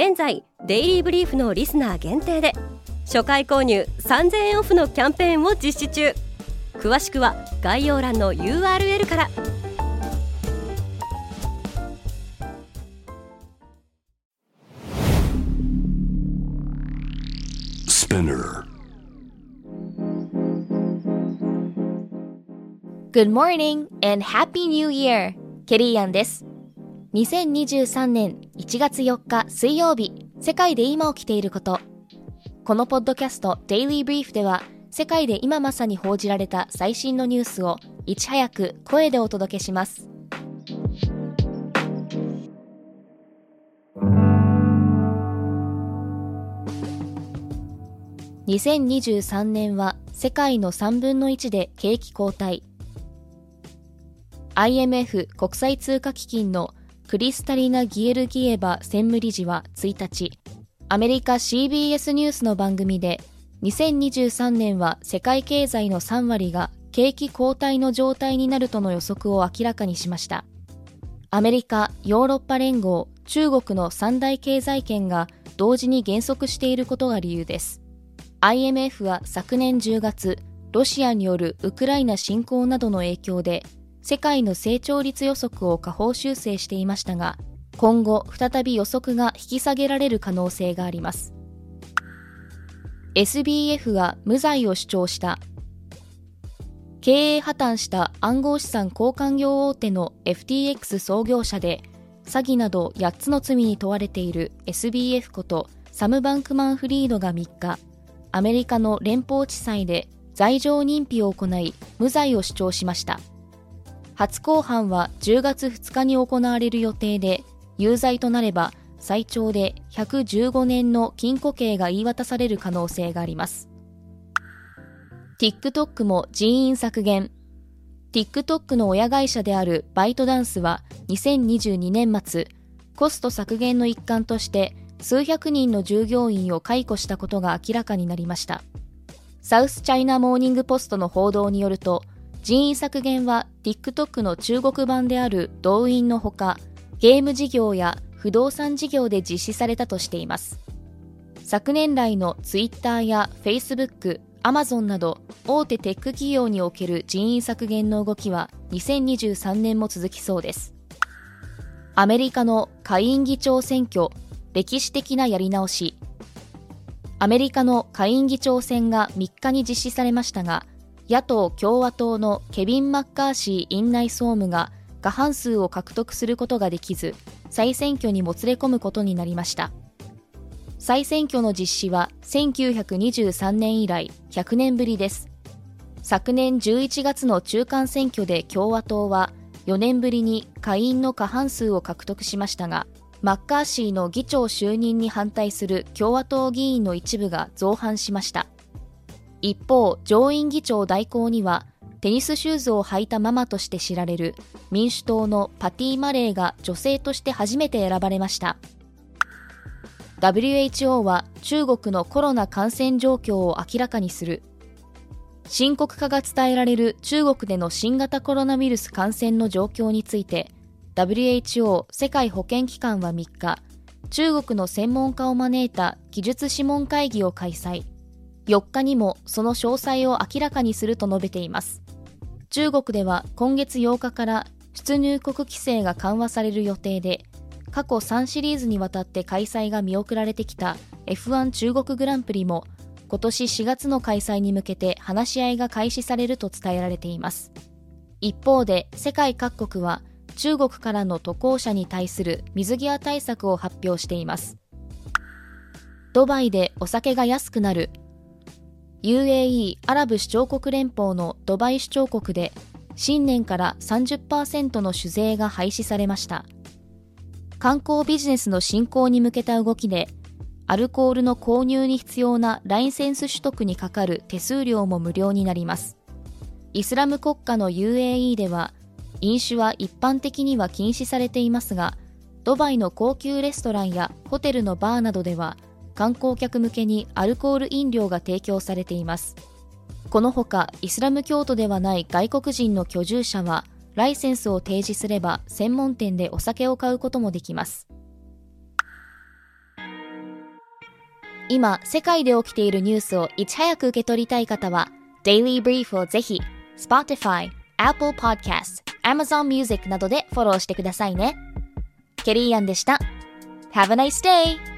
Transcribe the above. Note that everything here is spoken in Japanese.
現在デイリーブリーフのリスナー限定で初回購入3000円オフのキャンペーンを実施中詳しくは概要欄の URL から Good morning and Happy New Year! ケリーアンです。2023年1月4日水曜日、世界で今起きていること。このポッドキャスト Daily Brief では、世界で今まさに報じられた最新のニュースをいち早く声でお届けします。2023年は世界の3分の1で景気後退。IMF 国際通貨基金のクリスタリナ・ギエルギエバ専務理事は1日、アメリカ CBS ニュースの番組で、2023年は世界経済の3割が景気後退の状態になるとの予測を明らかにしました。アメリカ、ヨーロッパ連合、中国の三大経済圏が同時に減速していることが理由です。IMF は昨年10月、ロシアによるウクライナ侵攻などの影響で世界の成長率予測を下方修正していましたが、今後再び予測が引き下げられる可能性があります。SBF が無罪を主張した経営破綻した暗号資産交換業大手の FTX 創業者で詐欺など8つの罪に問われている SBF ことサム・バンクマン・フリードが3日アメリカの連邦地裁で罪状認否を行い無罪を主張しました初公判は10月2日に行われる予定で、有罪となれば最長で115年の禁錮刑が言い渡される可能性があります。TikTok も人員削減。TikTok の親会社であるバイトダンスは2022年末、コスト削減の一環として数百人の従業員を解雇したことが明らかになりました。サウスチャイナモーニングポストの報道によると、人員削減は TikTok の中国版である動員のほか、ゲーム事業や不動産事業で実施されたとしています。昨年来の Twitter や Facebook、Amazon など大手テック企業における人員削減の動きは2023年も続きそうです。アメリカの下院議長選挙、歴史的なやり直し。アメリカの下院議長選が3日に実施されましたが、野党・共和党のケビン・マッカーシー院内総務が過半数を獲得することができず、再選挙にもつれ込むことになりました。再選挙の実施は1923年以来100年ぶりです。昨年11月の中間選挙で共和党は4年ぶりに下院の過半数を獲得しましたが、マッカーシーの議長就任に反対する共和党議員の一部が造反しました。一方、上院議長代行には、テニスシューズを履いたママとして知られる民主党のパティ・マレーが女性として初めて選ばれました。WHO は中国のコロナ感染状況を明らかにする。深刻化が伝えられる中国での新型コロナウイルス感染の状況について、WHO 世界保健機関は3日、中国の専門家を招いた技術諮問会議を開催。4日にもその詳細を明らかにすると述べています。中国では今月8日から出入国規制が緩和される予定で、過去3シリーズにわたって開催が見送られてきた F1 中国グランプリも今年4月の開催に向けて話し合いが開始されると伝えられています。一方で世界各国は中国からの渡航者に対する水際対策を発表しています。ドバイでお酒が安くなる UAE アラブ首長国連邦のドバイ首長国で新年から30%の酒税が廃止されました観光ビジネスの振興に向けた動きで、アルコールの購入に必要なライセンス取得にかかる手数料も無料になります。イスラム国家の UAE では、飲酒は一般的には禁止されていますが、ドバイの高級レストランやホテルのバーなどでは、観光客向けにアルコール飲料が提供されています。このほか、イスラム教徒ではない外国人の居住者は、ライセンスを提示すれば専門店でお酒を買うこともできます。今、世界で起きているニュースをいち早く受け取りたい方は、Daily Brief をぜひ、Spotify、Apple Podcast、Amazon Music などでフォローしてくださいね。ケリーアンでした。Have a nice day!